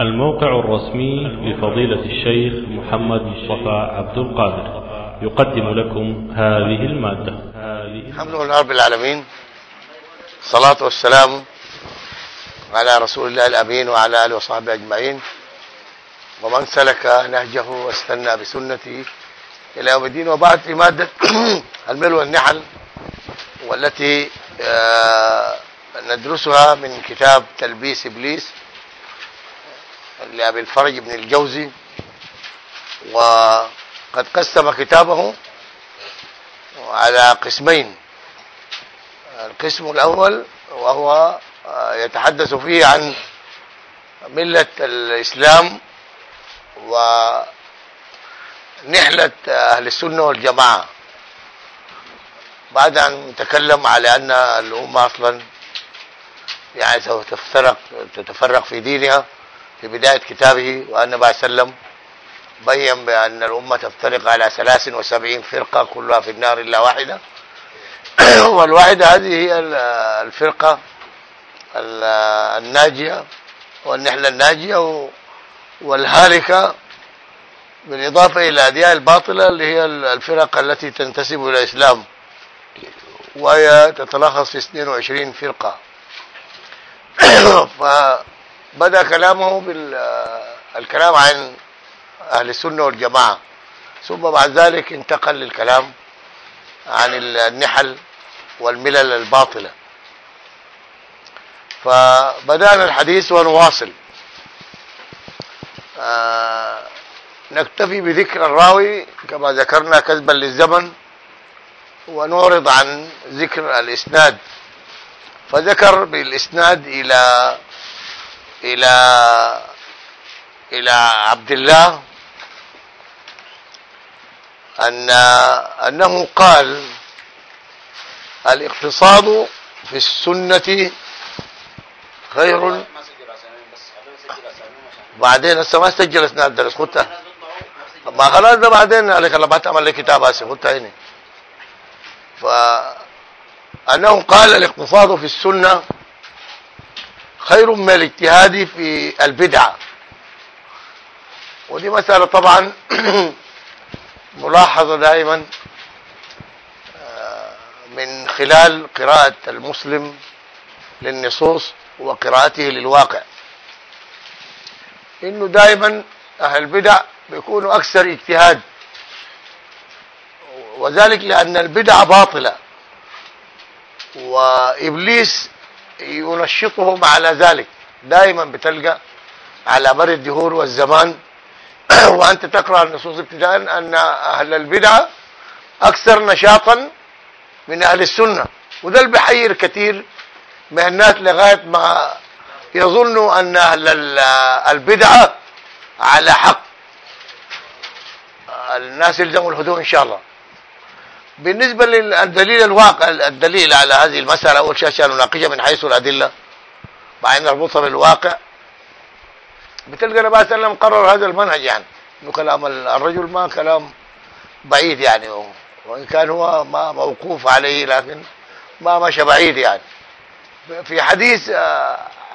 الموقع الرسمي لفضيلة الشيخ محمد مصطفى عبد القادر. يقدم لكم هذه المادة. الحمد لله رب العالمين. الصلاة والسلام على رسول الله الأمين وعلى آله وصحبه أجمعين. ومن سلك نهجه واستنى بسنته إلى يوم الدين. وبعد في مادة المل والنحل والتي آه، ندرسها من كتاب تلبيس إبليس. لأبي الفرج بن الجوزي وقد قسم كتابه على قسمين. القسم الأول وهو يتحدث فيه عن ملة الإسلام ونحلة أهل السنة والجماعة. بعد أن تكلم على أن الأمة أصلا يعني سوف تفترق تتفرق في دينها في بداية كتابه وأن النبي صلى الله عليه وسلم بين بأن الأمة تفترق على 73 فرقة كلها في النار إلا واحدة. والواحدة هذه هي الفرقة الناجية والنحلة الناجية والهالكة بالإضافة إلى الأديان الباطلة اللي هي الفرق التي تنتسب إلى الإسلام. وهي تتلخص في 22 فرقة. فبدأ كلامه بالكلام عن أهل السنة والجماعة. ثم بعد ذلك انتقل للكلام عن النحل والملل الباطلة. فبدأنا الحديث ونواصل. آه نكتفي بذكر الراوي كما ذكرنا كذبا للزمن ونعرض عن ذكر الإسناد. فذكر بالإسناد إلى إلى إلى عبد الله أن أنه قال الإقتصاد في السنة خير. بعدين هسه ما سجل إسناد درس. خدتها ما خلاص ده بعدين عليك لما تعمل لي كتاب هسه. خدتها هنا فانه قال الإقتصاد في السنة خير من الاجتهاد في البدعه ودي مسألة طبعا ملاحظة دائما من خلال قراءة المسلم للنصوص وقراءته للواقع. إنه دائما أهل البدع بيكونوا أكثر اجتهاد. وذلك لأن البدع باطلة. وإبليس ينشطهم على ذلك. دائما بتلقى على مر الدهور والزمان. وأنت تقرأ النصوص ابتداء أن أهل البدع أكثر نشاطا من أهل السنة. وده اللي بيحير كثير من الناس لغاية ما يظنوا أن أهل البدعه على حق. الناس يلزموا الهدوء إن شاء الله. بالنسبة للدليل الواقع الدليل على هذه المسألة أول شيء عشان نناقشها من حيث الأدلة. بعدين نربطها بالواقع بتلقى النبي صلى الله عليه وسلم قرر هذا المنهج يعني. إنه كلام الرجل ما كلام بعيد يعني وإن كان هو ما موقوف عليه لكن ما مشى بعيد يعني. في حديث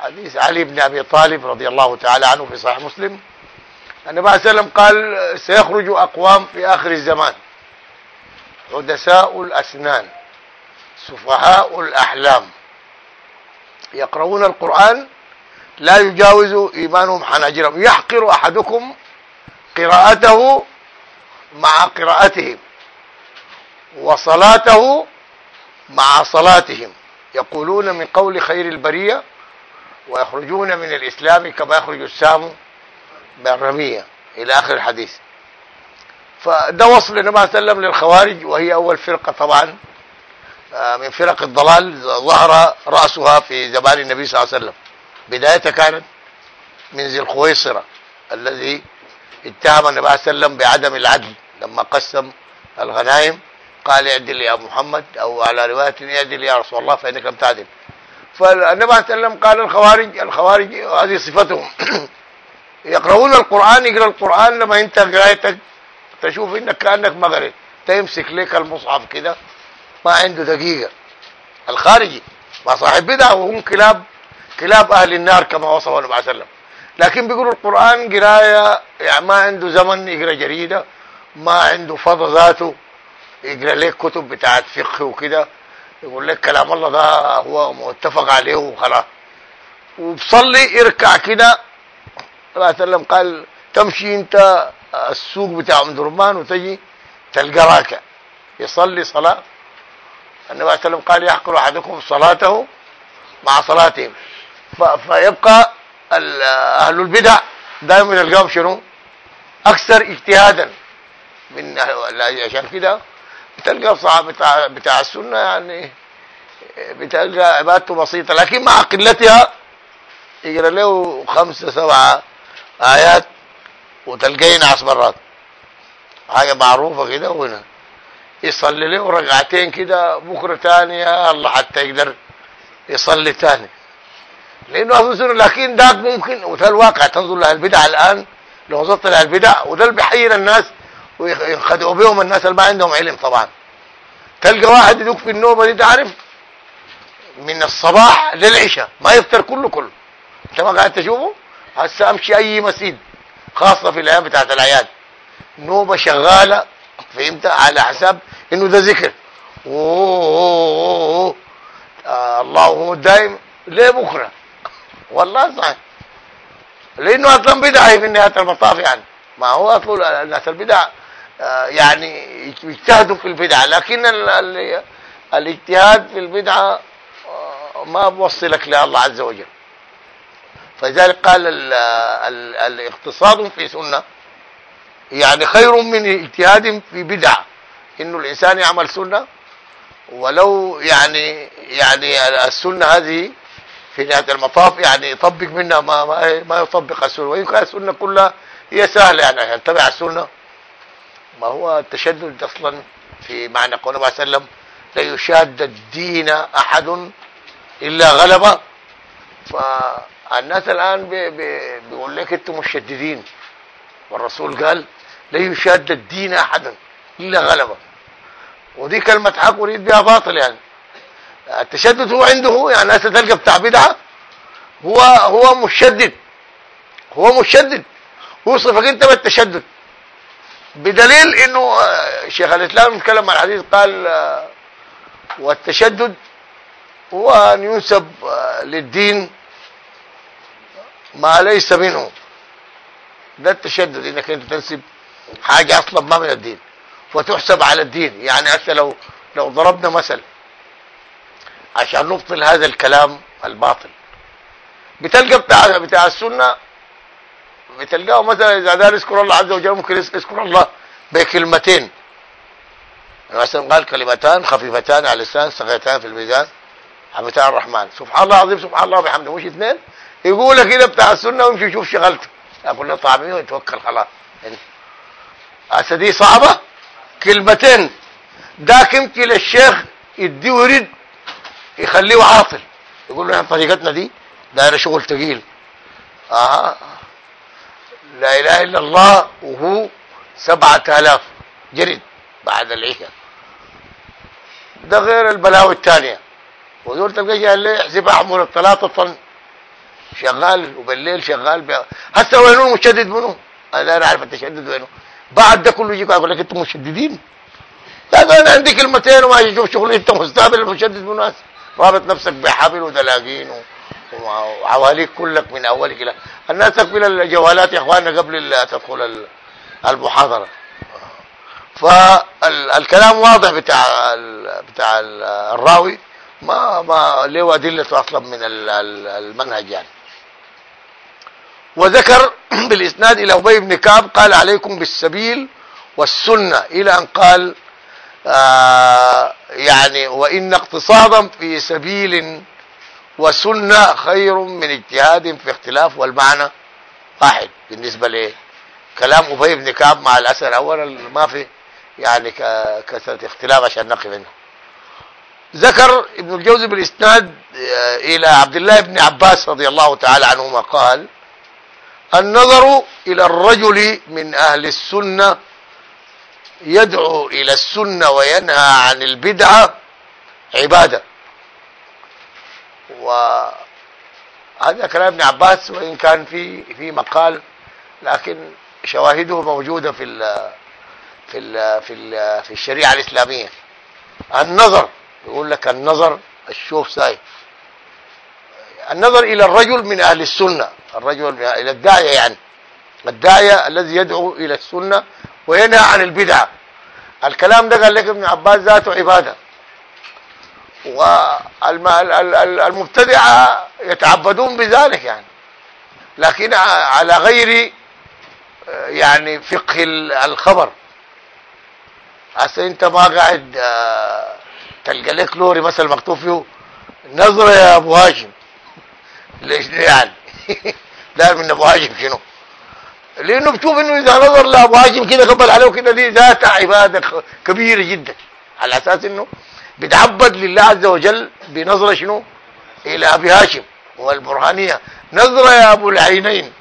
حديث علي بن أبي طالب رضي الله تعالى عنه في صحيح مسلم النبي صلى الله عليه وسلم قال سيخرج أقوام في آخر الزمان. عدساء الأسنان سفهاء الأحلام. يقرؤون القرآن لا يجاوز إيمانهم حناجرهم يحقر أحدكم قراءته مع قراءتهم وصلاته مع صلاتهم. يقولون من قول خير البرية ويخرجون من الإسلام كما يخرج السام من الرميه إلى آخر الحديث. فده وصل النبي عليه وسلم للخوارج وهي أول فرقة طبعا من فرق الضلال ظهر رأسها في زمان النبي صلى الله عليه وسلم. بدايتها كانت من ذي الخويصرة الذي اتهم النبي عليه وسلم بعدم العدل. لما قسم الغنائم قال اعدل يا محمد أو على رواية اعدل يا رسول الله فإنك لم تعدل. فالنبي عليه وسلم قال الخوارج الخوارج هذه صفتهم. يقرؤون القرآن يقرأ القرآن لما انت قرايتك تشوف إنك كأنك قريت تمسك لك المصحف كده ما عنده دقيقة. الخارجي ما صاحب بدعه وهم كلاب كلاب أهل النار كما وصفه النبي صلى الله عليه وسلم. لكن بيقولوا القرآن قراية يعني ما عنده زمن يقرأ جريدة ما عنده فضى ذاته يقرأ لك كتب بتاعت فقه وكده. يقول لك كلام الله ده هو متفق عليه وخلاص. وبصلي يركع كده. الله وسلم قال تمشي أنت السوق بتاع ام درمان وتجي تلقى راكع. يصلي صلاة. النبي صلى الله عليه وسلم قال يحقر أحدكم صلاته مع صلاتهم. فيبقى أهل البدع دائما يلقاهم شنو؟ أكثر اجتهادا. من عشان كده بتلقى صعب بتاع بتاع السنة يعني بتلقى عبادته بسيطة. لكن مع قلتها يقرأ له خمسة سبعة آيات وتلقاه ينعس مرات حاجة معروفة كده وهنا. يصلي له ركعتين كده بكرة ثاني يا الله حتى يقدر يصلي ثاني لأنه أظن لكن ذاك ممكن وده الواقع. تنظر لها البدع الآن لو وصلت لها البدع وده اللي بيحير الناس وينخدعوا بهم الناس اللي ما عندهم علم طبعا. تلقى واحد يدوك في النوبة دي تعرف؟ من الصباح للعشاء ما يفطر كله كله. أنت ما قاعد تشوفه؟ هسه أمشي أي مسجد. خاصة في الأيام بتاعت الأعياد. نوبة شغالة فهمت؟ على حساب إنه ده ذكر. أوه آه الله هو دايم. ليه بكرة؟ والله صحيح. لأنه أصلا بدعة في نهاية المطاف يعني. ما هو أصلا الناس البدع آه يعني يجتهدوا في البدعة. لكن الاجتهاد في البدعة آه ما بوصلك لله عز وجل. فلذلك قال الاقتصاد في سنة يعني خير من اجتهاد في بدعة. انه الإنسان يعمل سنة ولو يعني يعني السنة هذه في نهاية المطاف يعني يطبق منها ما ما, ما يطبق السنة. وان كانت السنة كلها هي سهلة يعني يتبع السنة. ما هو التشدد أصلا في معنى قول الله عليه وسلم لا يشاد الدين أحد إلا غلبه. فالناس الآن بي بي بيقول لك أنتم مشددين. والرسول قال لا يشاد الدين أحد إلا غلبه. ودي كلمة حق أريد بها باطل يعني. التشدد هو عنده يعني الناس تلقى بتاع بدعه هو هو مشدد. هو مشدد. وصفك أنت بالتشدد. بدليل إنه شيخ الإسلام اتكلم عن الحديث قال والتشدد هو أن ينسب للدين ما ليس منه. ده التشدد إنك أنت تنسب حاجة أصلا ما من الدين. وتحسب على الدين. يعني هسه لو لو ضربنا مثل عشان نبطل هذا الكلام الباطل. بتلقى بتاع بتاع السنة بتلقاه مثلا إذا دار يذكر الله عز وجل ممكن يذكر الله بكلمتين. مثلا قال كلمتان خفيفتان على اللسان ثقيلتان في الميزان حبتان الرحمن. سبحان الله العظيم سبحان الله وبحمده مش اثنين؟ يقول كده بتاع السنة ويمشي يشوف شغلته. أقول له طعميه ويتوكل خلاص. هسه دي صعبة؟ كلمتين. ذاك يمكن للشيخ يديه ورد يخليه عاطل. يقول له طريقتنا دي دايرة شغل ثقيل آه. لا إله إلا الله وهو سبعة آلاف جرد بعد العشاء. ده غير البلاوي الثانية. ودول تلقى اللي يحسب احمل الثلاثة طن. شغال وبالليل شغال بي... هسه وينو المشدد منه أنا لا أعرف التشدد وينه. بعد ده كله يجيك يقول لك أنتم مشددين. لا أنا عندي كلمتين وما أشوف شغلي. أنت مستقبل المشدد مناس رابط نفسك بحبل ودلاقين و... وحواليك كلك من أولك إلى. الناس تقبل الجوالات يا إخواننا قبل تدخل المحاضرة. فالكلام واضح بتاع بتاع الراوي. ما ما له أدلة أصلا من المنهج يعني. وذكر بالإسناد إلى أبي بن كعب قال عليكم بالسبيل والسنة إلى أن قال آه يعني وإن اقتصادا في سبيل وسنة خير من اجتهاد في اختلاف والمعنى واحد. بالنسبة ل كلام أبي بن كعب مع الأثر الأول ما في يعني كثرة اختلاف عشان نقي منه ذكر ابن الجوزي بالإسناد إلى عبد الله بن عباس رضي الله تعالى عنهما قال النظر إلى الرجل من أهل السنة يدعو إلى السنة وينهى عن البدعة عبادة. هذا كلام ابن عباس وإن كان في في مقال لكن شواهده موجودة في ال في ال في ال في الشريعة الإسلامية. النظر يقول لك النظر الشوف ساي النظر إلى الرجل من أهل السنة الرجل إلى الداعية يعني. الداعية الذي يدعو إلى السنة وينهى عن البدعة. الكلام ده قال لك ابن عباس ذاته عبادة. والمبتدعه يتعبدون بذلك يعني. لكن على غير يعني فقه الخبر. هسه انت ما قاعد آه، تلقى لك لوري مثلا مكتوب فيه نظرة يا أبو هاشم. ليش يعني؟ داير من أبو هاشم شنو؟ لأنه بتشوف إنه إذا نظر لأبو هاشم كده قبل عليه كده دي ذات عبادة كبيرة جدا. على أساس إنه بيتعبد لله عز وجل بنظرة شنو؟ إلى أبي هاشم. والبرهانية. نظرة يا أبو العينين.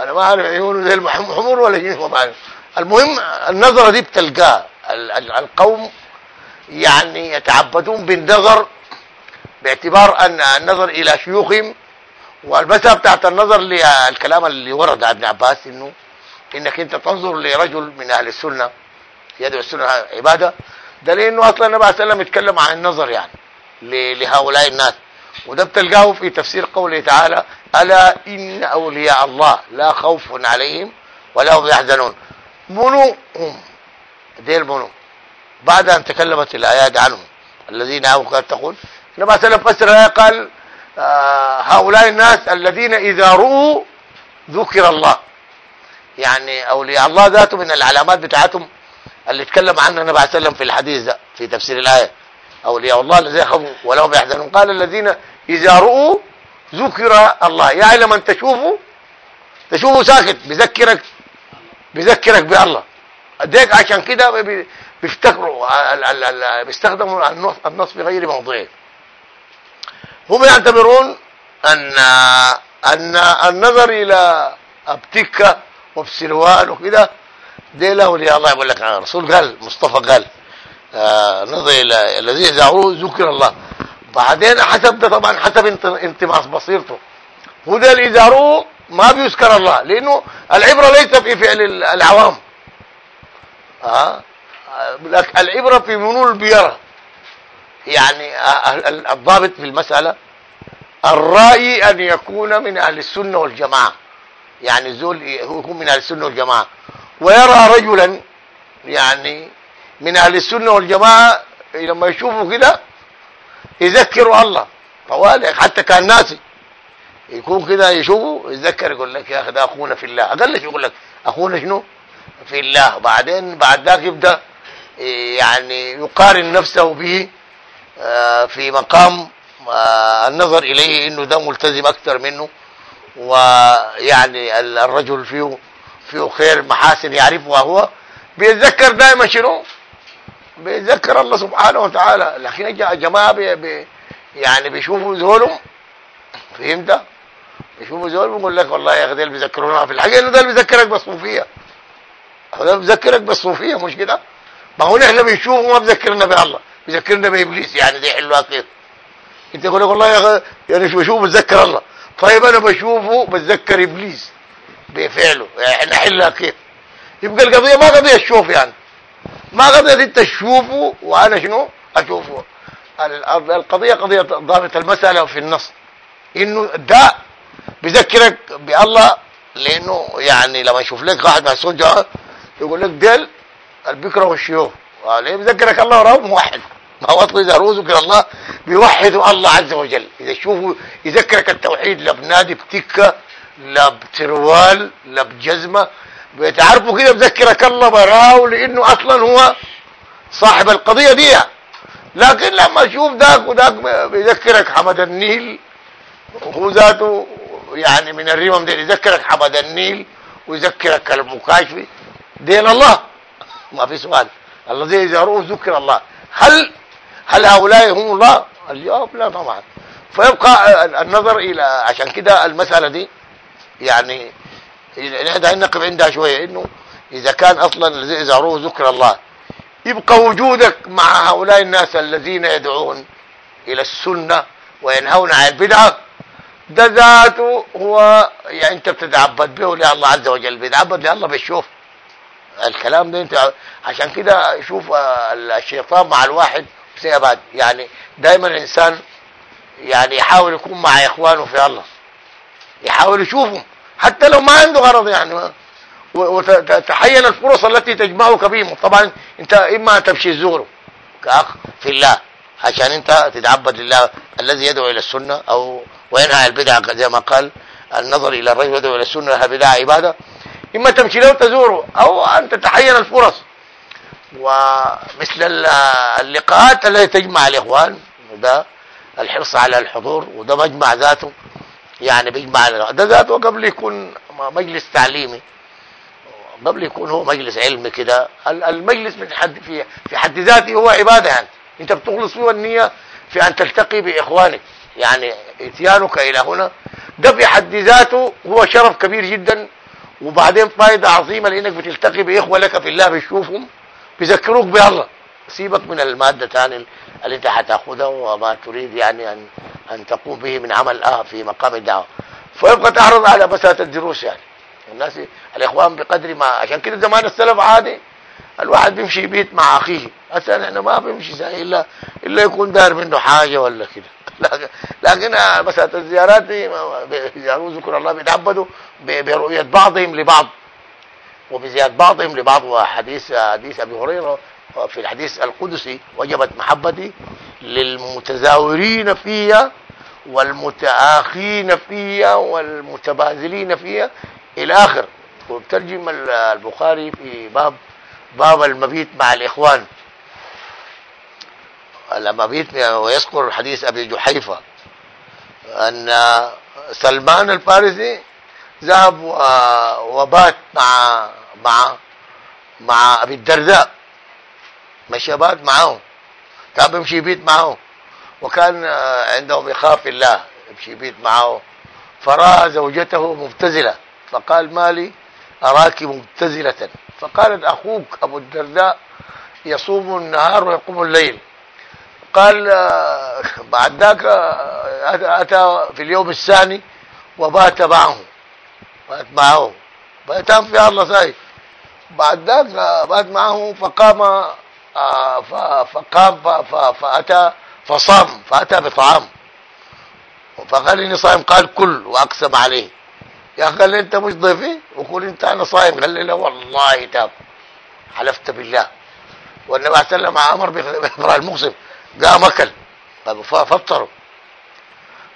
أنا ما أعرف عيونه زي الحمور ولا جنس ما بعرف المهم النظرة دي بتلقاها القوم يعني يتعبدون بالنظر باعتبار أن النظر إلى شيوخهم والمسألة بتاعت النظر للكلام اللي ورد عن ابن عباس إنه إنك أنت تنظر لرجل من أهل السنة يدعو السنة عبادة ده لأنه أصلا النبي صلى الله عليه وسلم يتكلم عن النظر يعني لهؤلاء الناس. وده بتلقاه في تفسير قوله تعالى ألا إن أولياء الله لا خوف عليهم ولا هم يحزنون. منو هم؟ ديل منو؟ بعد أن تكلمت الآيات عنهم الذين أو تقول النبي صلى الله عليه وسلم فسر قال هؤلاء الناس الذين إذا رؤوا ذكر الله. يعني أولياء الله ذاته من العلامات بتاعتهم اللي اتكلم عنها النبي عليه وسلم في الحديث ده في تفسير الآية. أولياء الله الذين يخافوا ولا هم يحزنون. قال الذين إذا رؤوا ذكر الله. يعني لما تشوفه؟ تشوفه ساكت بيذكرك بيذكرك بالله. ديك عشان كده بيفتكروا بيستخدموا النص في غير موضعه. هم يعتبرون ان ان النظر إلى ابتكه وبسروال وكده دي له ولي الله يقول لك الرسول قال مصطفى قال آه نظر إلى الذي يزعروه ذكر الله. بعدين حسب ده طبعا حسب انتماس بصيرته. هو ده اللي يزعروه ما بيذكر الله لأنه العبرة ليس في فعل العوام. ها آه العبرة في منول البيره يعني الضابط في المسألة الرأي أن يكون من أهل السنة والجماعة. يعني زول يكون من أهل السنة والجماعة. ويرى رجلا يعني من أهل السنة والجماعة لما يشوفوا كده يذكروا الله. طوال حتى كان ناسي. يكون كده يشوفه يتذكر يقول لك يا أخي ده أخونا في الله. أقل شيء يقول لك أخونا شنو؟ في الله. بعدين بعد ذاك يبدأ يعني يقارن نفسه به في مقام آه، النظر إليه إنه ده ملتزم أكثر منه ويعني الرجل فيه فيه خير محاسن يعرفها هو بيتذكر دائما شنو؟ بيتذكر الله سبحانه وتعالى. لكن الجماعه بي بي يعني بيشوفوا زولهم فهمت؟ بيشوفوا زول بيقول لك والله يا أخي دول بيذكرونا في الحقيقة إنه ده بيذكرك بالصوفية. ده بيذكرك بالصوفية مش كده؟ ما هو نحن بنشوفه ما بيذكرنا بالله. بيذكرنا بإبليس يعني دي حلوة كيف. انت تقول لك والله يا أخي يعني شو بشوفه بتذكر الله؟ طيب أنا بشوفه بتذكر إبليس بفعله. يعني نحلها كيف؟ يبقى القضية ما قضية الشوف يعني. ما قضية إنت تشوفه وأنا شنو؟ أشوفه. القضية قضية ضابط المسألة في النص. إنه ده بيذكرك بالله لأنه يعني لما يشوف لك واحد مسؤول جوه يقول لك ديل البكرة والشيوخ. ليه بيذكرك الله وراه موحد ما هو أصلا إذا ذكر الله بيوحدوا الله عز وجل. إذا تشوفوا يذكرك التوحيد لا بنادي بتكة لا بتروال لا بجزمة. بتعرفوا كده بذكرك الله براه لأنه أصلا هو صاحب القضية دي. لكن لما تشوف ذاك وذاك بيذكرك حمد النيل وهو ذاته يعني من الرمم دي يذكرك حمد النيل ويذكرك المكاشفي دين الله. ما في سؤال. الذي اذا ذكر الله. هل هل هؤلاء هم الله؟ الجواب لا طبعا. فيبقى النظر إلى عشان كده المسألة دي يعني نحن نقف عندها شوية إنه إذا كان أصلا الذي اذا ذكر الله يبقى وجودك مع هؤلاء الناس الذين يدعون إلى السنة وينهون عن البدعه ده ذاته هو يعني أنت بتتعبد به لله عز وجل بيتعبد لله بالشوف. الكلام ده انت عشان كده شوف الشيطان مع الواحد سيبعد يعني دايما الإنسان يعني يحاول يكون مع إخوانه في الله يحاول يشوفهم حتى لو ما عنده غرض يعني. وتحين الفرص التي تجمعك بهم. طبعا انت إما تمشي تزوره كأخ في الله عشان انت تتعبد لله الذي يدعو إلى السنة أو وينهى البدع زي ما قال النظر إلى الرجل يدعو إلى السنة لها بدع عبادة. إما تمشي له تزوره أو أن تتحين الفرص. ومثل اللقاءات التي تجمع الإخوان وده الحرص على الحضور وده مجمع ذاته يعني بيجمع ده ذاته قبل يكون مجلس تعليمي. قبل يكون هو مجلس علمي كده. المجلس من حد في في حد ذاته هو عبادة يعني. أنت بتخلص فيه النية في أن تلتقي بإخوانك. يعني إتيانك إلى هنا. ده في حد ذاته هو شرف كبير جدا. وبعدين فائده عظيمة لإنك بتلتقي باخوه لك في الله بتشوفهم بيذكروك بالله سيبك من المادة ثاني اللي انت حتاخذها وما تريد يعني ان أن تقوم به من عمل آه في مقام الدعوة. فيبقى تعرض على مسألة الدروس يعني. الناس الإخوان بقدر ما عشان كده زمان السلف عادي. الواحد بيمشي بيت مع أخيه. هسه إحنا ما بيمشي زي الا إلا يكون داير منه حاجة ولا كده. لكن مسألة الزيارات دي بيزاروا ذكر الله بيتعبدوا برؤية بعضهم لبعض. وبزياد بعضهم لبعض. وحديث حديث أبي هريرة في الحديث القدسي وجبت محبتي للمتزاورين فيها والمتآخين فيها والمتبازلين فيها إلى آخر. وبترجم البخاري في باب باب المبيت مع الإخوان. المبيت ويذكر حديث أبي جحيفة أن سلمان الفارسي ذهب وبات مع مع مع أبي الدرداء. مشى بات معه. كان بيمشي بيت معه. وكان عندهم يخاف الله. يمشي بيت معه. فرأى زوجته مبتذلة. فقال مالي أراك مبتذلة. فقالت أخوك أبو الدرداء يصوم النهار ويقوم الليل. قال بعد ذاك أتى في اليوم الثاني وبات معه. بات معه. باتان في الله ساي بعد ذاك بات معه فقام آه، فقام فأتى فصام فأتى بطعام. فقال إني صائم. قال كل وأقسم عليه. يا أخي قال أنت مش ضيفي؟ وقول أنت أنا صايم قال لي لا والله تاب. حلفت بالله. والنبي عليه وسلم أمر بإفراء المقسم قام أكل. طيب فطروا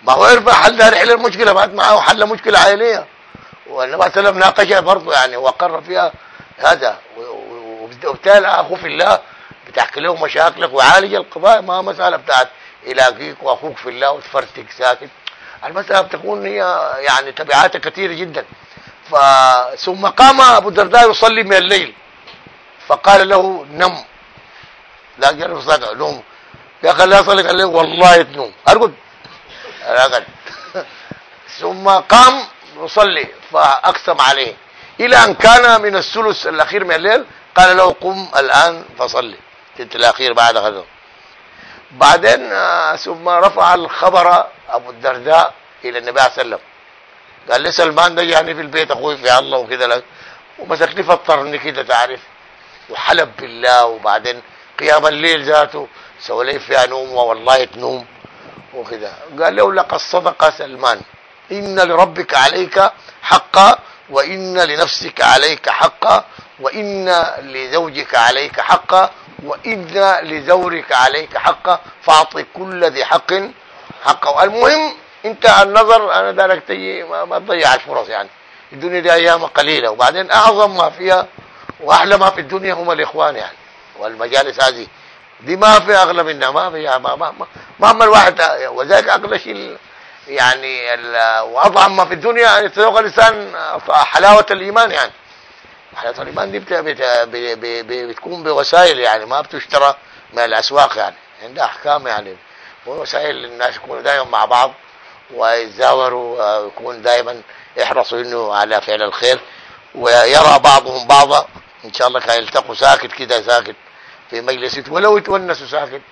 ما هو يرفع حل حل المشكلة بعد معه حل مشكلة عائليه والنبي عليه وسلم ناقشها برضه يعني وقر فيها هذا. وبالتالي اخو في الله بتحكي له مشاكلك وعالج القضايا ما مسألة بتاعت يلاقيك وأخوك في الله وتفرتك ساكت. المسألة بتكون هي يعني تبعاتها كثيرة جدا. ثم قام أبو الدرداء يصلي من الليل. فقال له نم. لا جرب صدق نوم أخي لا اصلي قال له والله تنوم أرقد. ارقد ثم قام يصلي فأقسم عليه. إلى أن كان من الثلث الأخير من الليل قال له قم الآن فصلي. الثلث الأخير بعد غزوه بعدين آه، ثم رفع الخبر أبو الدرداء إلى النبي عليه وسلم. قال لي سلمان ده يعني في البيت أخوي في الله وكده لك ومسكني فطرني كده تعرف. وحلب بالله وبعدين قيام الليل ذاته سوى لي فيها نوم والله تنوم وكده قال له لقد صدق سلمان إن لربك عليك حقا وإن لنفسك عليك حقا وإن لزوجك عليك حقا وإن لزورك عليك حقا فأعط كل ذي حق حقه. المهم أنت النظر أنا دارك تجي ما تضيع الفرص يعني. الدنيا دي أيام قليلة وبعدين أعظم ما فيها وأحلى ما في الدنيا هم الإخوان يعني. والمجالس هذه دي ما في اغلى منها ما في ما ما ما, ما الواحد وذلك أغلى شيء يعني وأضعف ما في الدنيا يعني يتذوق الإنسان حلاوة الإيمان يعني. حلاوة الإيمان دي بتكون بوسائل يعني ما بتشترى من الأسواق يعني. عندها أحكام يعني وسائل الناس يكونوا دائما مع بعض ويتزاوروا ويكون دائما يحرصوا إنه على فعل الخير ويرى بعضهم بعضا. إن شاء الله كان يلتقوا ساكت كده ساكت. في مجلس ولو يتونسوا ساكت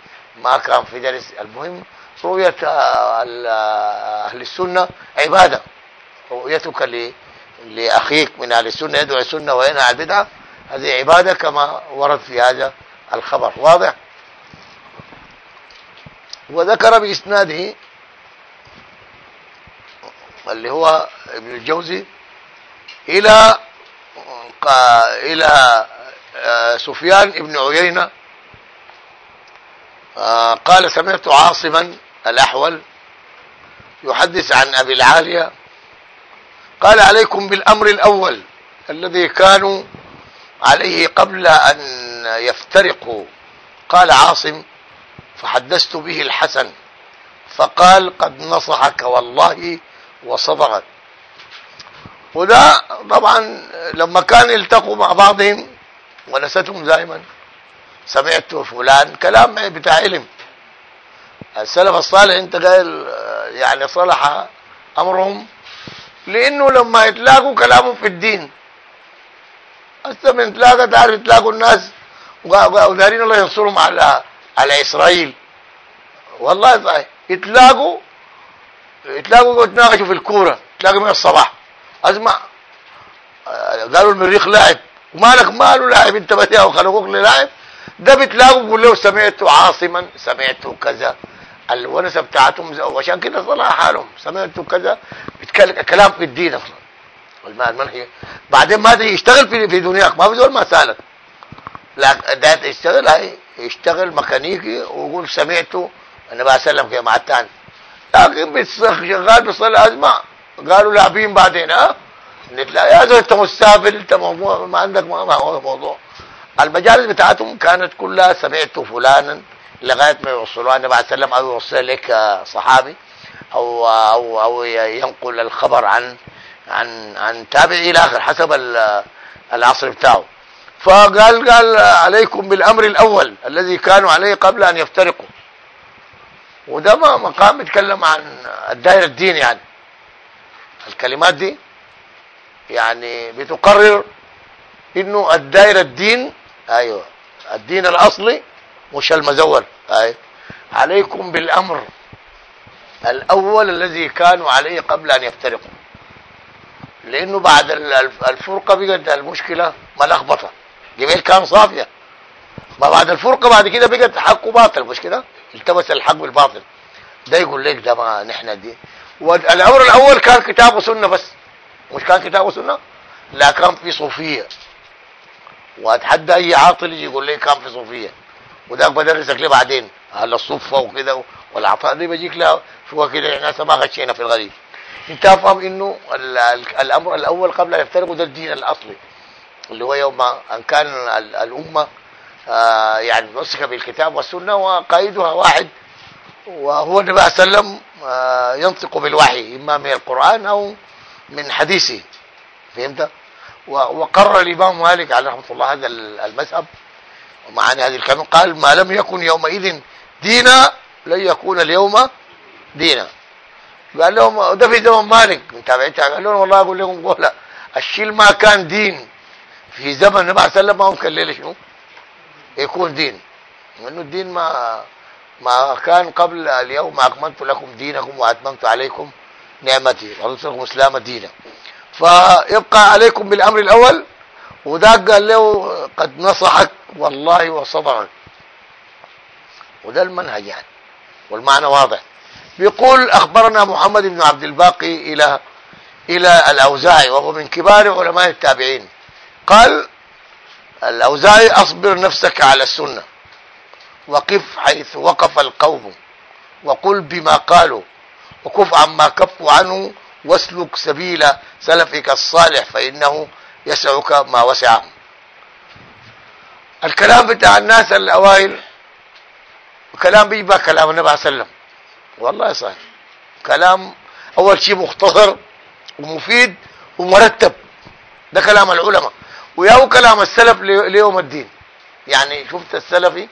ما كان في درس المهم رؤية أهل السنة عبادة. رؤيتك لأخيك من أهل السنة. يدعو السنة وينهى البدعة. هذه عبادة كما ورد في هذا الخبر. واضح؟ وذكر بإسناده اللي هو ابن الجوزي إلى إلى سفيان بن عيينة. آه، قال سمعت عاصما الأحول يحدث عن أبي العالية. قال عليكم بالأمر الأول الذي كانوا عليه قبل أن يفترقوا. قال عاصم فحدثت به الحسن فقال قد نصحك والله وصدقك وده طبعا لما كان يلتقوا مع بعضهم ونستهم دائما. سمعت فلان كلام بتاع علم. السلف الصالح انت قال يعني صلح أمرهم لأنه لما يتلاقوا كلامهم في الدين هسه من تلاقى تعرف تلاقوا الناس ودارين الله ينصرهم على على إسرائيل. والله صحيح. يتلاقوا يتلاقوا يتناقشوا في الكورة تلاقوا من الصباح. أسمع قالوا المريخ لاعب ومالك ماله لاعب انت بديها وخلقوك للاعب؟ ده بتلاقوا بيقول له سمعت عاصما سمعت كذا. الونسة بتاعتهم وعشان كده طلع حالهم. سمعت كذا. بيتكلم كلام في الدين أصلا. والمال المنهي بعدين ما يشتغل في في دنياك. ما في زول ما سألك. لا ده يشتغل هاي يشتغل ميكانيكي ويقول سمعته. الله عليه وسلم مع الثاني لكن شغال بيصلي اسمع قالوا لاعبين بعدين ها؟ يا زول أنت مستقبل أنت موضوع ما عندك موضوع المجالس بتاعتهم كانت كلها سمعت فلانا لغاية ما يوصلوا. النبي عليه وسلم أو يوصل لك صحابي أو أو أو ينقل الخبر عن عن عن تابع إلى آخر حسب العصر بتاعه. فقال قال عليكم بالأمر الأول الذي كانوا عليه قبل أن يفترقوا. وده ما مقام بيتكلم عن الدائرة الدين يعني. الكلمات دي يعني بتقرر إنه الدائرة الدين أيوه الدين الأصلي مش المزور أيوه عليكم بالأمر الأول الذي كانوا عليه قبل أن يفترقوا. لأنه بعد الفرقة بقت المشكلة ملخبطه جميل كان صافية. ما بعد الفرقة بعد كده بقت حق وباطل مش كده؟ التبس الحق بالباطل. ده يقول لك ده ما نحن دي. والامر الأول كان كتاب وسنة بس. مش كان كتاب وسنة؟ لا كان في صوفية. وأتحدى أي عاطل يجي يقول لي كان في صوفية. وذاك بدرسك ليه بعدين؟ على الصفه وكده والعطاء دي بيجيك لها شو كده ناس ما غشينا في الغريب. أنت افهم إنه الأمر الأول قبل أن يفترقوا ده الدين الأصلي. اللي هو يوم أن كان الأمة آه، يعني مسك بالكتاب والسنة وقائدها واحد وهو النبي صلى الله عليه وسلم آه، ينطق بالوحي إما من القرآن أو من حديثه فهمت؟ وقرر الإمام مالك عليه رحمة الله هذا المذهب. ومعاني هذه الكلمة قال ما لم يكن يومئذ دينا لن يكون اليوم دينا. قال لهم ده في زمن مالك متابعتها قال لهم والله أقول لكم قولا الشيء ما كان دين. في زمن النبي عليه وسلم ما ممكن ليلة شنو؟ يكون دين. لأنه الدين ما ما كان قبل اليوم أكملت لكم دينكم وأتممت عليكم نعمتي ورضيت لكم إسلام دينا فيبقى عليكم بالأمر الأول وذاك قال له قد نصحك والله وصبرك وده المنهج يعني والمعنى واضح. بيقول أخبرنا محمد بن عبد الباقي إلى إلى الأوزاعي وهو من كبار علماء التابعين. قال الأوزاعي أصبر نفسك على السنة وقف حيث وقف القوم وقل بما قالوا. وكف عما كفوا عنه واسلك سبيل سلفك الصالح فإنه يسعك ما وسعهم الكلام بتاع الناس الأوائل كلام بيبقى كلام النبي عليه وسلم. والله صحيح. كلام أول شيء مختصر ومفيد ومرتب. ده كلام العلماء. وياو كلام السلف ليوم الدين. يعني شفت السلفي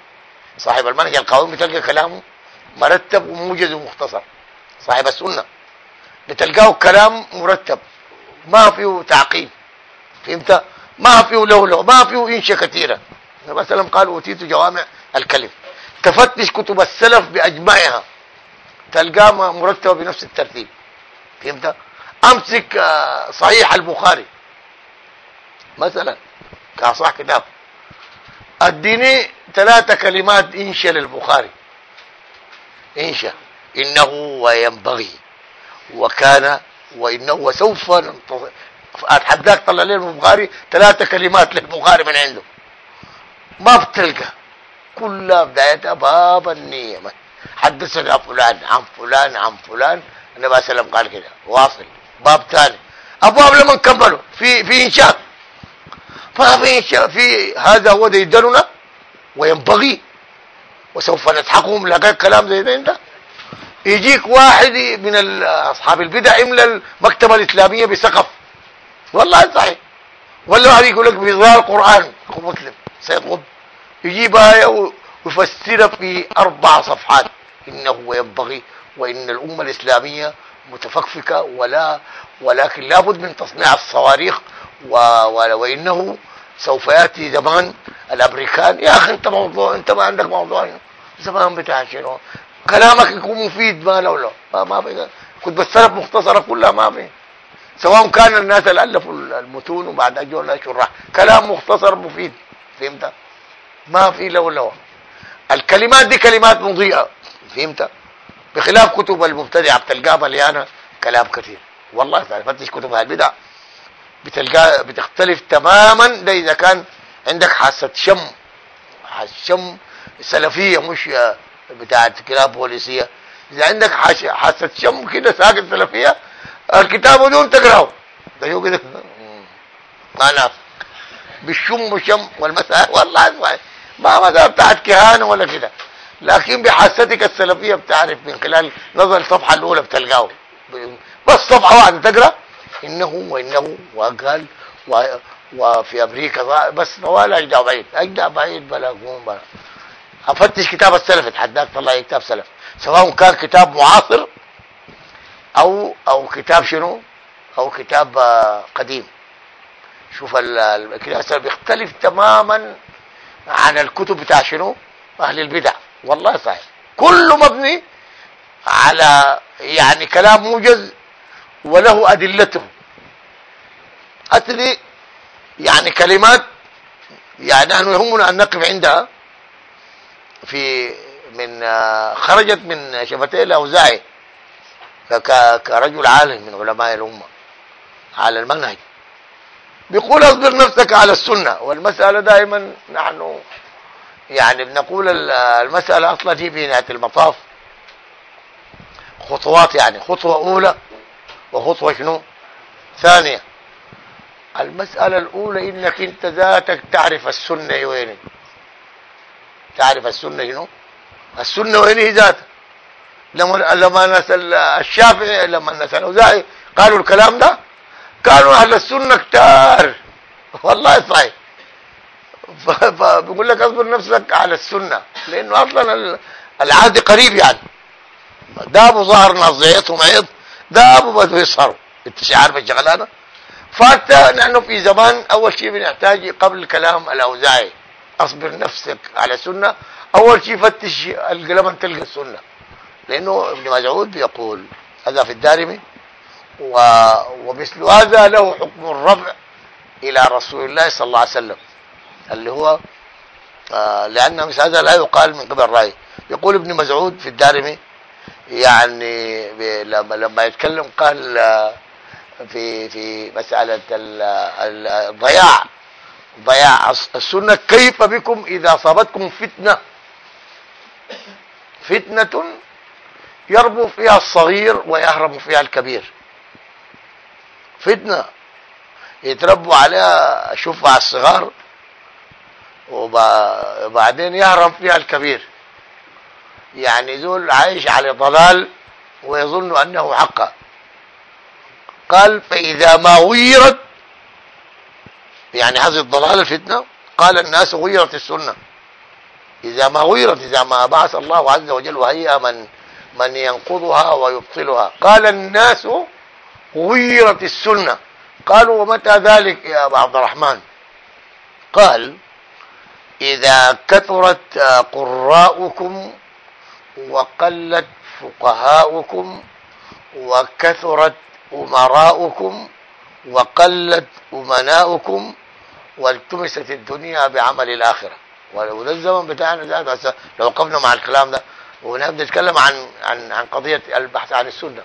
صاحب المنهج القويم بتلقى كلامه مرتب وموجز ومختصر. صاحب السنة. بتلقاه كلام مرتب. ما فيه تعقيد فهمت؟ ما فيه لولو. ما فيه إنشاء كثيرة. مثلا قال أوتيت جوامع الكلم. تفتش كتب السلف بأجمعها. تلقاه مرتبة بنفس الترتيب. فهمت؟ أمسك آه، صحيح البخاري. مثلا كاصح كتاب. أديني ثلاثة كلمات انشا للبخاري. انشا إنه وينبغي. وكان وإنه وسوف اتحداك طلع لي البخاري ثلاثة كلمات للبخاري من عنده. ما بتلقى. كلها بدايتها باب النيه حدثنا فلان عن فلان عن فلان. النبي صلى الله قال كده. واصل. باب ثاني. أبواب لما كملوا. في في إنشاء. ففي إنشاء. في هذا هو ديدننا وينبغي. وسوف نسحقهم لقى كلام زي ده. يجيك واحد من أصحاب البدع يملى المكتبة الإسلامية بسقف. والله صحيح. ولا واحد يقول لك بظاهر القرآن مسلم سيد قطب يجيب آية ويفسرها في أربع صفحات. إنه ينبغي وإن الأمة الإسلامية متفكفكة ولا ولكن لابد من تصنيع الصواريخ و... وإنه سوف يأتي زمان الأمريكان. يا أخي أنت موضوع أنت ما عندك موضوع. زمان بتاع شنو؟ كلامك يكون مفيد ما لو لو ما, ما في كنت بسرب مختصرة كلها ما في. سواء كان الناس اللي الفوا المتون وبعد أجوا شرح كلام مختصر مفيد فهمت؟ ما في لو لو الكلمات دي كلمات مضيئة فهمت؟ بخلاف كتب المبتدعه بتلقاها مليانه كلام كثير. والله تعالى فتش كتب البدع بتلقاها بتختلف تماما. ده إذا كان عندك حاسة شم حاسة شم سلفية مش بتاعت كلاب بوليسية. إذا عندك حاسة شم كده ساكت سلفيه الكتاب بدون تقرأه. ده شو كده؟ ما بالشم وشم والمسألة والله ما ما بتاعت كهانه ولا كده. لكن بحاستك السلفية بتعرف من خلال نظر الصفحة الأولى بتلقاه. بس صفحة واحدة تقرأ. إنه وإنه وقال وفي أمريكا بس طوال أجدع بعيد. أجدع بعيد بلا قوم بلا. أفتش كتاب السلف اتحداك طلع كتاب سلف. سواء كان كتاب معاصر أو أو كتاب شنو؟ أو كتاب قديم. شوف الكتاب السلف بيختلف تماما عن الكتب بتاع شنو؟ أهل البدع. والله صحيح. كله مبني على يعني كلام موجز وله أدلته. اتري يعني كلمات يعني نحن يهمنا أن نقف عندها. في من خرجت من شفتي الاوزاعي كرجل عالم من علماء الأمة على المنهج. بيقول اصبر نفسك على السنة والمسألة دائما نحن يعني بنقول المسألة أصلا دي بنهايه المطاف. خطوات يعني خطوة أولى وخطوة شنو؟ ثانية المسألة الأولى إنك أنت ذاتك تعرف السنة وين تعرف السنة شنو؟ السنة وين هي ذاتها؟ لما لما نسال الشافعي لما نسال الأوزاعي قالوا الكلام ده؟ كانوا أهل السنة كتار. والله صحيح. فبيقول لك اصبر نفسك على السنة لأنه أصلا العهد قريب يعني. ده أبو ظهر نظيتهم عيض ده أبو بده يسهروا أنت عارف الشغلانه فحتى نحن في زمان أول شيء بنحتاج قبل كلام الأوزاعي. اصبر نفسك على السنة أول شيء فتش القلم تلقى السنة. لأنه ابن مسعود بيقول هذا في الدارمي و... ومثل هذا له حكم الرفع إلى رسول الله صلى الله عليه وسلم اللي هو آه لأن مثل هذا لا يقال من قبل رأي. يقول ابن مسعود في الدارمي يعني لما لما يتكلم قال آه، في في مسألة الضياع. ضياع. السنة كيف بكم إذا أصابتكم فتنة؟ فتنة يربو فيها الصغير ويهرب فيها الكبير. فتنة. يتربوا عليها شوفها الصغار وبعدين يهرب فيها الكبير. يعني ذول عايش على ضلال ويظن أنه حقا. قال فإذا ما غيرت يعني هذه الضلال الفتنة؟ قال الناس غيرت السنة. إذا ما غيرت إذا ما بعث الله عز وجل وهي من من ينقضها ويبطلها. قال الناس غيرت السنة. قالوا ومتى ذلك يا أبا عبد الرحمن؟ قال إذا كثرت قراءكم وقلت فقهاؤكم وكثرت أمراؤكم وقلت أمناؤكم والتمست الدنيا بعمل الآخرة. وده الزمن بتاعنا ده لو وقفنا مع الكلام ده. ونبدا نتكلم عن عن عن قضية البحث عن السنة.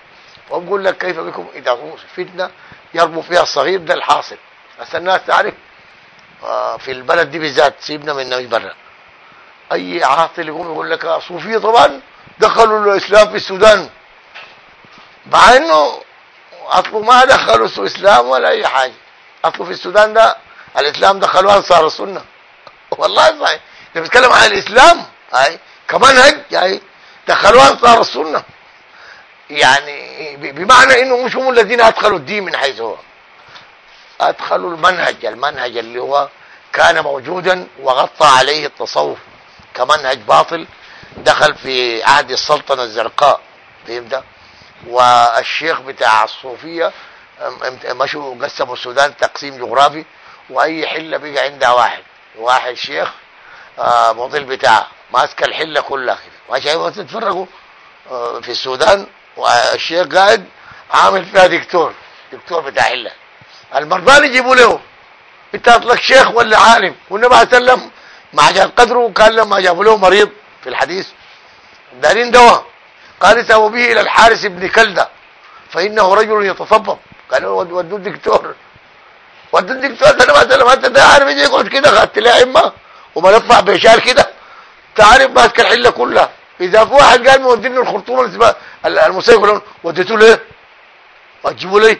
وبقول لك كيف بكم إذا فتنة يربو فيها الصغير ده الحاصل. بس الناس تعرف آه، في البلد دي بالذات سيبنا من برا. أي عاطل يقوم يقول لك صوفية طبعا دخلوا الإسلام في السودان. مع إنه أصله ما دخلوا الاسلام ولا أي حاجة. أصله في السودان ده الإسلام دخلوه أنصار السنة. والله صحيح. انت بتتكلم عن الإسلام هاي. كمنهج يعني دخلوه أنصار السنة. يعني بمعنى إنه مش هم الذين أدخلوا الدين من حيث هو. أدخلوا المنهج المنهج اللي هو كان موجودا وغطى عليه التصوف. كمنهج باطل دخل في عهد السلطنة الزرقاء فهمت والشيخ بتاع الصوفية مشوا قسموا السودان تقسيم جغرافي. وأي حلة بقى عندها واحد. واحد شيخ آه مضل بتاعه. ماسك الحلة كلها ما شايفوا تتفرجوا؟ آه في السودان. والشيخ قاعد عامل فيها دكتور. دكتور بتاع حلة. المرضى يجيبوا له. انت اطلق شيخ ولا عالم. والنبي عليه وسلم مع جال قدره. كان لما جابوا له مريض في الحديث. دارين دواء. قال اذهبوا به إلى الحارس بن كلدة. فإنه رجل يتصبب قالوا ودوا الدكتور. ودوا الدكتور ده ما سلم أنت عارف يجي يقعد كده خدت له امه وملفع بشال كده. تعرف ماسك الحلة كلها. إذا في واحد قال موديني الخرطوم المسيف وديته ليه ما تجيبوا ليه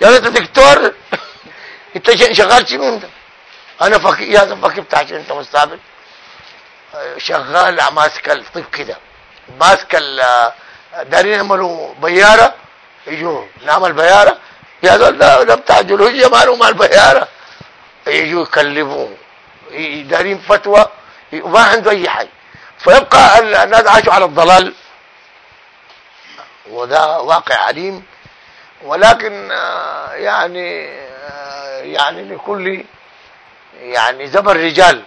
يا انت دكتور. أنت شغال شنو انت أنا فكي يا فكي بتاع أنت مستقبل شغال ماسك الطب كده. ماسك دارين يعملوا بيارة يجوا نعمل بيارة. يا دول ده, ده بتاع جيولوجيا ماله مال بياره يجوا يكلموا دارين فتوى وما عنده أي حاجة. فيبقى الناس عاشوا على الضلال. وده واقع عليم ولكن آه، يعني آه، يعني لكل يعني زمن رجال.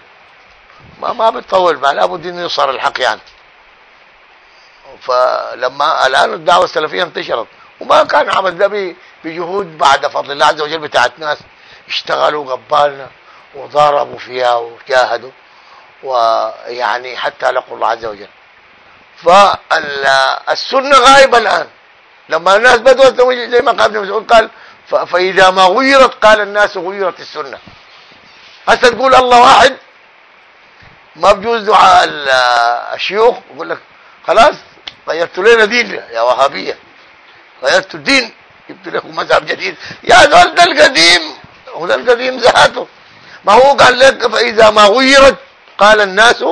ما ما بتطول ما لابد إنه يصار الحق يعني. فلما الآن الدعوة السلفية انتشرت. وما كان عمل ده بجهود بعد فضل الله عز وجل بتاعت ناس اشتغلوا قبالنا وضربوا فيها وجاهدوا ويعني حتى لقوا الله عز وجل. فالسنة غايبة الآن. لما الناس بدوا زي ما قال ابن قال فإذا ما غيرت قال الناس غيرت السنة. هسه تقول الله واحد؟ ما بجوز دعاء الشيوخ؟ يقول لك خلاص غيرت لنا دين يا وهابية. غيرت الدين جبت لكم مذهب جديد. يا دول ده القديم وده القديم ذاته. ما هو قال لك فإذا ما غيرت قال الناس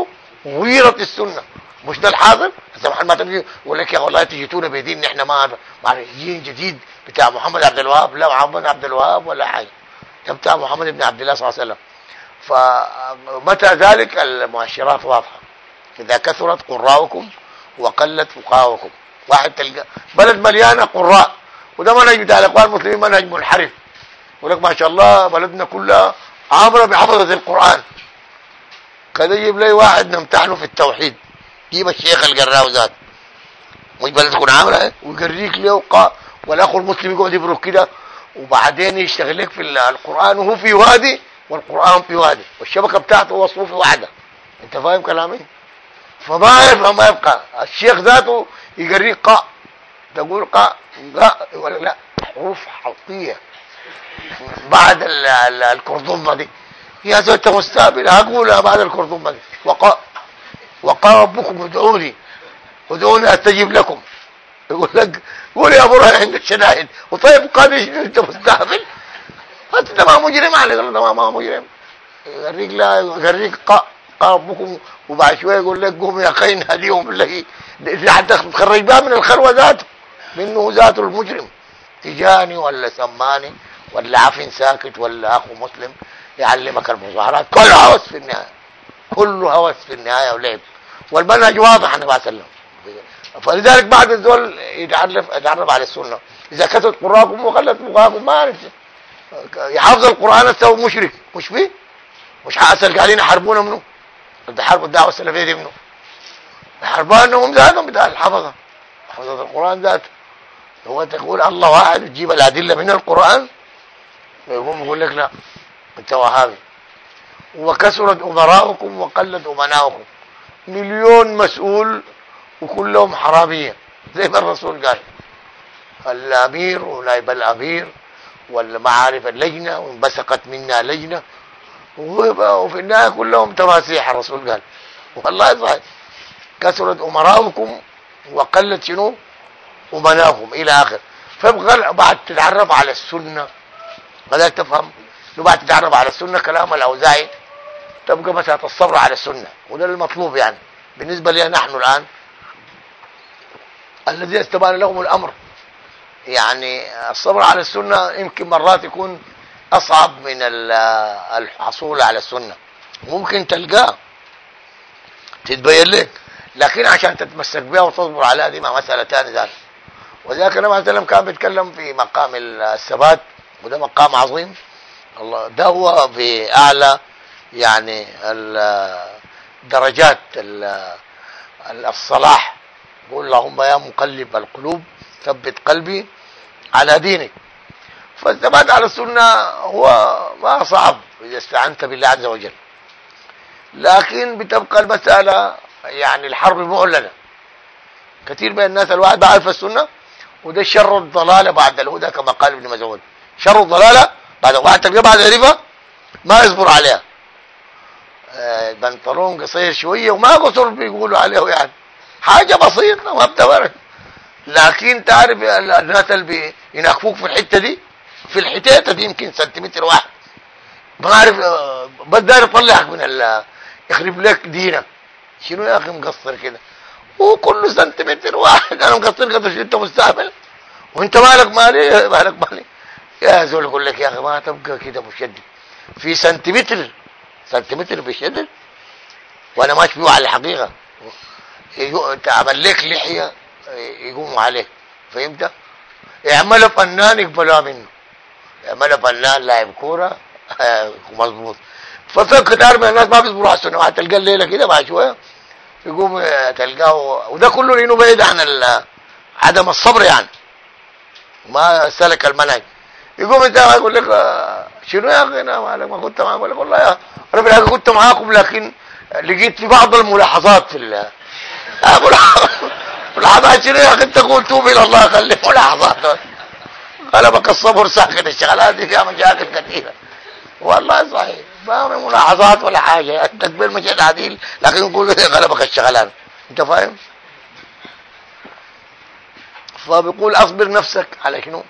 غيرت السنة. مش ده الحاضر؟ سبحان الله تجي يقول لك يا والله تجيتونا بدين إحنا ما مع دين جديد. بتاع محمد عبد الوهاب. لا محمد عبد الوهاب ولا حاجة. ده بتاع محمد بن عبد الله صلى الله عليه وسلم. فمتى ذلك؟ المؤشرات واضحة. إذا كثرت قراءكم وقلت فقهاؤكم. واحد تلقى. بلد مليانة قراء. وده منهج بتاع الإخوان المسلمين منهج منحرف. يقول لك ما شاء الله بلدنا كلها عامره بحفظة القرآن. كده يجيب لي واحد نمتحنه في التوحيد. جيب الشيخ القراوي ذات. مش بلد تكون عاملة ويقريك له والأخ المسلم يقعد يبرك كده. وبعدين يشتغل لك في القرآن وهو في وادي والقرآن في وادي. والشبكة بتاعته وصفه في واحدة. أنت فاهم كلامي؟ فما يفهم ما يبقى. الشيخ ذاته يقريك قاء تقول قاء لا ولا لا. حروف حلقيه بعد الكردومه دي. يا زول انت مستقبل هقولها بعد الكردومه دي. وقاء وقال ربكم ادعوني. ادعوني أستجيب لكم. يقول لك قول يا أبو عند الشدائد وطيب قال إنت مستهبل أنت ما مجرم عليك ما ما مجرم. يوريك لا. يوريك قال ربكم. وبعد شوية يقول لك قوم يا أخي نهديهم بالله حتى تخرج بها من الخلوة ذاته منه ذاته المجرم. تجاني ولا سماني ولا عفن ساكت ولا أخو مسلم يعلمك المظاهرات. كلها هوس في النهاية. كله هوس في النهاية ولعب والمنهج واضح النبي عليه وسلم فلذلك بعد الدول يتعرف يتعرف على السنة. إذا كثرت قراءكم وقلت فقهاكم ما يحافظ القرآن هسه مشرك. مش فيه مش حاسل قاعدين يحاربونا منه ضد حرب الدعوة السلفية دي منه يحاربونا هم ذاتهم بتاع الحفظة. حفظت القرآن ذاته. هو تقول الله واحد وتجيب الأدلة من القرآن يقوم يقول لك لا انت وهابي وكثرت أمراؤكم وقلت أمناؤكم. مليون مسؤول وكلهم حرامية زي ما الرسول قال. الأمير ونائب الأمير والمعارف اللجنة وانبثقت منا لجنة. وفي النهاية كلهم تماسيح الرسول قال. والله صحيح. كثرت أمراؤكم وقلت شنو؟ أمناؤكم إلى آخر. فيبقى بعد تتعرف على السنة. بدك تفهم؟ لو بعد تتعرف على السنة؟ كلام الأوزاعي. تبقى مساله الصبر على السنة. وده المطلوب يعني. بالنسبة لنا نحن الآن. الذين استبان لهم الأمر. يعني الصبر على السنة يمكن مرات يكون أصعب من الحصول على السنة. ممكن تلقاه. تتبين لك. لكن عشان تتمسك بها وتصبر عليها دي ما مساله ثانية ذات وذلك النبي عليه وسلم كان بيتكلم في مقام الثبات وده مقام عظيم. الله ده هو في أعلى يعني درجات الصلاح. يقول اللهم يا مقلب القلوب ثبت قلبي على دينك. فالثبات على السنة هو ما صعب إذا استعنت بالله عز وجل. لكن بتبقى المسألة يعني الحرب معلنه كثير من الناس الواحد بعرف السنة وده شر الضلالة بعد الهدى كما قال ابن مسعود. شر الضلالة بعد واحد تلقى بعد عرفها ما يصبر عليها. آه، بنطلون قصير شوية وما قصر بيقولوا عليه يعني. حاجة بسيطة ما بتبرك لكن تعرف الناس اللي بينخفوك في الحتة دي؟ في الحتيتة دي يمكن سنتيمتر واحد. ما عارف آه، بس داير يطلعك من يخرب لك دينك. شنو يا أخي مقصر كده؟ وكل سنتيمتر واحد. أنا مقصر قدر أنت مستعمل؟ وأنت مالك مالي؟ مالك مالي. يا زول يقول لك يا أخي ما تبقى كده مشدد في سنتيمتر. سنتيمتر بشدد وأنا ماشي بيه على الحقيقة. تعمل لك لحية يقوموا عليك. فهمت؟ اعمل فنان يقبلها منه. اعمل فنان لاعب كورة. مظبوط. ففك تعرف الناس ما بيصبروا على السنة. تلقى الليلة كده بعد شوية يقوم تلقاه. وده كله لأنه بعيد عن عدم الصبر يعني. ما سلك المنهج. يقوم انت يقول لك شنو يا أخي؟ أنا ما كنت أقول لك والله يا ربي كنت معاكم لكن لقيت في بعض الملاحظات في أقول ملاحظات شنو يا أخي؟ انت قول توب إلى الله خلي ملاحظات. غلبك الصبر ساكن الشغلات دي فيها مشاكل كثيرة. والله صحيح. ما ملاحظات ولا حاجة. التكبير مش عديل لكن نقول غلبك الشغلان انت فاهم؟ فبيقول اصبر نفسك على شنو؟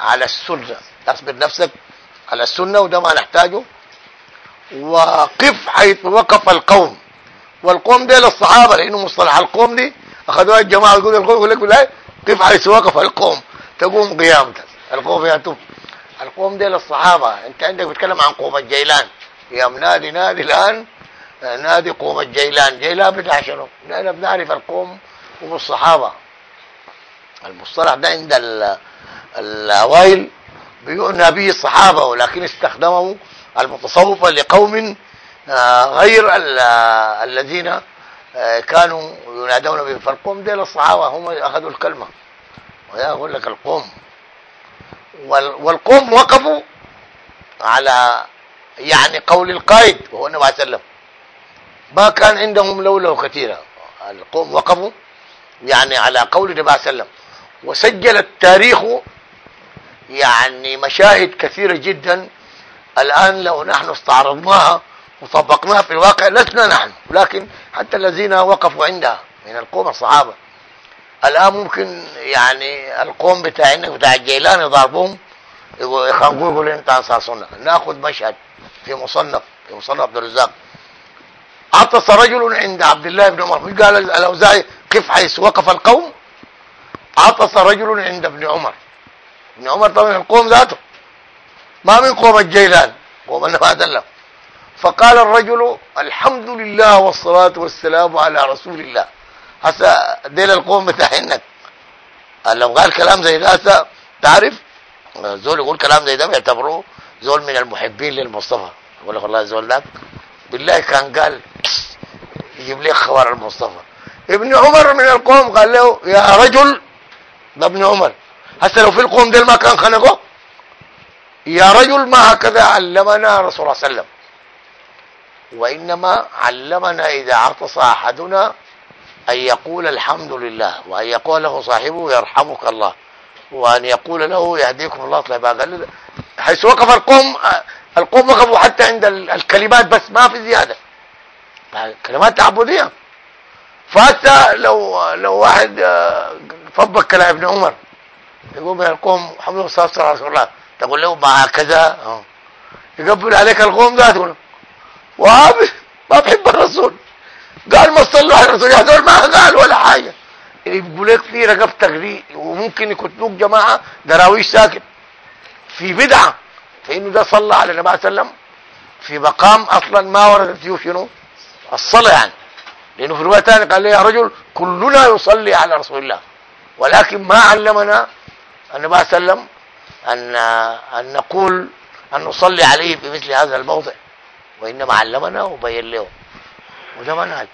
على السنة. اصبر نفسك على السنة وده ما نحتاجه. وقف حيث وقف القوم. والقوم دي للصحابه لأنه مصطلح القوم دي أخذوها الجماعة يقولوا القوم يقول لك بالله قف حيث وقف القوم. تقوم قيامتك القوم ياتوب القوم دي للصحابه انت عندك بتتكلم عن قوم الجيلان. يا نادي نادي الآن نادي قوم الجيلان. جيلان بتاع شنو؟ إحنا بنعرف القوم هم الصحابة. المصطلح ده عند الأوائل بيعنى به الصحابة ولكن استخدمه المتصوفه لقوم آه، غير الذين آه، كانوا ينادون به. فالقوم ديل الصحابة هم أخذوا الكلمة. ويا أقول لك القوم. والقوم وقفوا على يعني قول القائد وهو النبي عليه وسلم. ما كان عندهم لوله كثيرة. القوم وقفوا يعني على قول النبي عليه وسلم. وسجل التاريخ يعني مشاهد كثيرة جدا. الآن لو نحن استعرضناها وطبقناها في الواقع لسنا نحن. لكن حتى الذين وقفوا عندها من القوم الصحابة الآن ممكن يعني القوم بتاعنا بتاع الجيلان يضربوهم يخانقوا يقولوا أنت أنصار سنه نأخذ مشهد في مصنف في مصنف عبد الرزاق. عطس رجل عند عبد الله بن عمر. قال الأوزاعي كيف حيث وقف القوم؟ عطس رجل عند ابن عمر. ابن عمر طبعا القوم ذاته. ما من قوم الجيلان قوم صلى فقال الرجل الحمد لله والصلاة والسلام على رسول الله. هسه ديل القوم بتاعينك لو قال كلام زي ده تعرف؟ زول يقول كلام زي ده بيعتبروه زول من المحبين للمصطفى. يقول لك والله زول ده بالله كان قال يجيب لي خبر المصطفى. ابن عمر من القوم قال له يا رجل ده ابن عمر. هسه لو في القوم ده ما كان خنقه يا رجل ما هكذا علمنا رسول الله صلى الله عليه وسلم. وإنما علمنا إذا عطس أحدنا أن يقول الحمد لله وأن يقول له صاحبه يرحمك الله وأن يقول له يهديكم الله طيب قال حيث وقف القوم القوم وقفوا حتى عند الكلمات بس ما في زيادة. كلمات تعبدية فحتى لو لو واحد آه، فبك كلام ابن عمر يقول من القوم حمد الله صلى الله تقول له مع كذا. آه. يقبل عليك القوم ذاته. وهابي ما بحب الرسول. قال ما على الرسول هذول ما قال ولا حاجة. يقول لك في رقبتك دي وممكن يكتبوك جماعة دراويش ساكت. في بدعة فإنه ده صلى على النبي صلى الله عليه وسلم. في مقام أصلا ما وردت فيه شنو؟ الصلاة يعني. لأنه في رواية ثانية قال لي يا رجل كلنا يصلي على رسول الله. ولكن ما علمنا النبي صلى الله عليه وسلم أن أن نقول أن نصلي عليه بمثل هذا الموضع. وإنما علمنا وبين له. وده منهج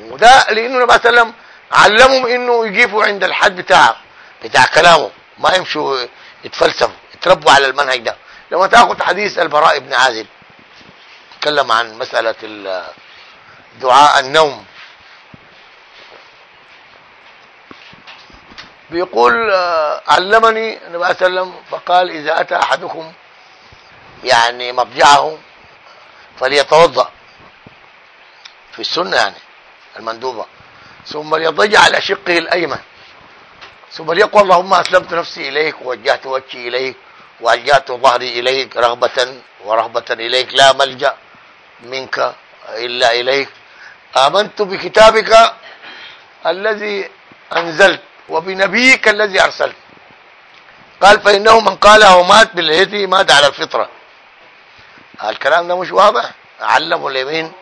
وده لأنه النبي صلى الله عليه وسلم علمهم إنه يجيبوا عند الحد بتاع بتاع كلامه. ما يمشوا يتفلسفوا يتربوا على المنهج ده. لما تاخذ حديث البراء بن عازب تكلم عن مسألة دعاء النوم. بيقول آه، علمني النبي صلى الله عليه وسلم فقال إذا أتى أحدكم يعني مضجعه فليتوضأ. في السنة يعني المندوبة. ثم ليضجع على شقه الأيمن. ثم ليقول اللهم أسلمت نفسي إليك ووجهت وجهي إليك وألجأت ظهري إليك رغبة ورهبة إليك لا ملجأ منك إلا إليك. آمنت بكتابك الذي أنزلت وبنبيك الذي أرسلت. قال فإنه من قالها ومات بالهدي مات على الفطرة. الكلام ده مش واضح. علموا اليمين.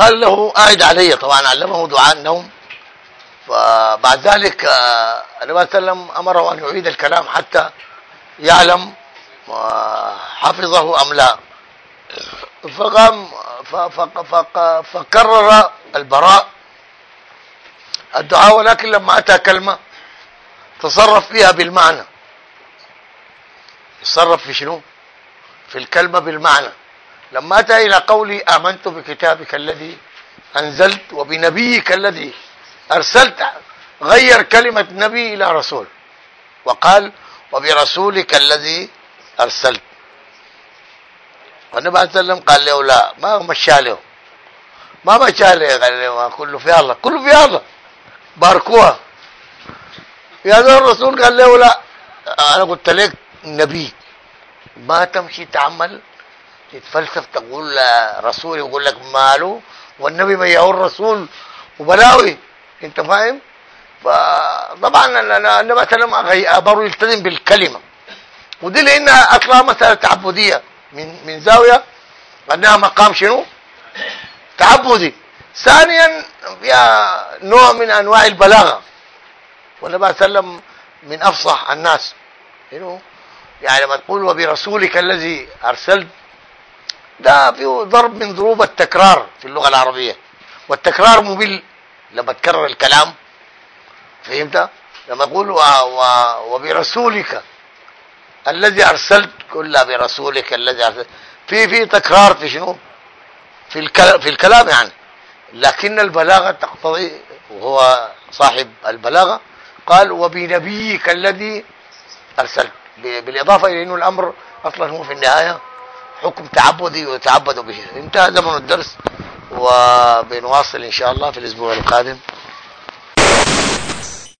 قال له أعد علي. طبعا علمه دعاء النوم. فبعد ذلك آه، النبي صلى الله عليه وسلم أمره أن يعيد الكلام حتى يعلم حفظه أم لا. فقام فكرر البراء. الدعاء ولكن لما أتى كلمة تصرف فيها بالمعنى. تصرف في شنو؟ في الكلمة بالمعنى. لما أتى إلى قولي آمنت بكتابك الذي أنزلت وبنبيك الذي أرسلت غير كلمة نبي إلى رسول وقال وبرسولك الذي أرسلت. والنبي صلى الله عليه وسلم قال له لا ما مشى له؟ ما مشى له؟ قال له كله في الله كله في الله. باركوها يا ذا الرسول قال له لا. أنا قلت لك نبي ما تمشي تعمل تتفلسف تقول رسول يقول لك ماله؟ والنبي ما يقول رسول وبلاوي انت فاهم؟ فطبعا النبي صلى الله عليه وسلم يلتزم بالكلمة. ودي لانها أصلا مسألة تعبدية. من من زاوية انها مقام شنو؟ تعبدي. ثانيا فيها نوع من أنواع البلاغة. والنبي صلى الله عليه وسلم من أفصح الناس. يعني لما تقول وبرسولك الذي أرسلت ده فيه ضرب من ضروب التكرار في اللغة العربية. والتكرار ممل لما تكرر الكلام. فهمت؟ لما أقول و... و... وبرسولك. الذي أرسلت. كلها برسولك الذي أرسلت. في في تكرار في شنو؟ في الكلام في الكلام يعني. لكن البلاغة تقتضي وهو صاحب البلاغة قال وبنبيك الذي أرسلت. بالإضافة إلى إنه الأمر أصلا هو في النهاية. حكم تعبدي ويتعبد به. انتهى زمن الدرس وبنواصل إن شاء الله في الأسبوع القادم.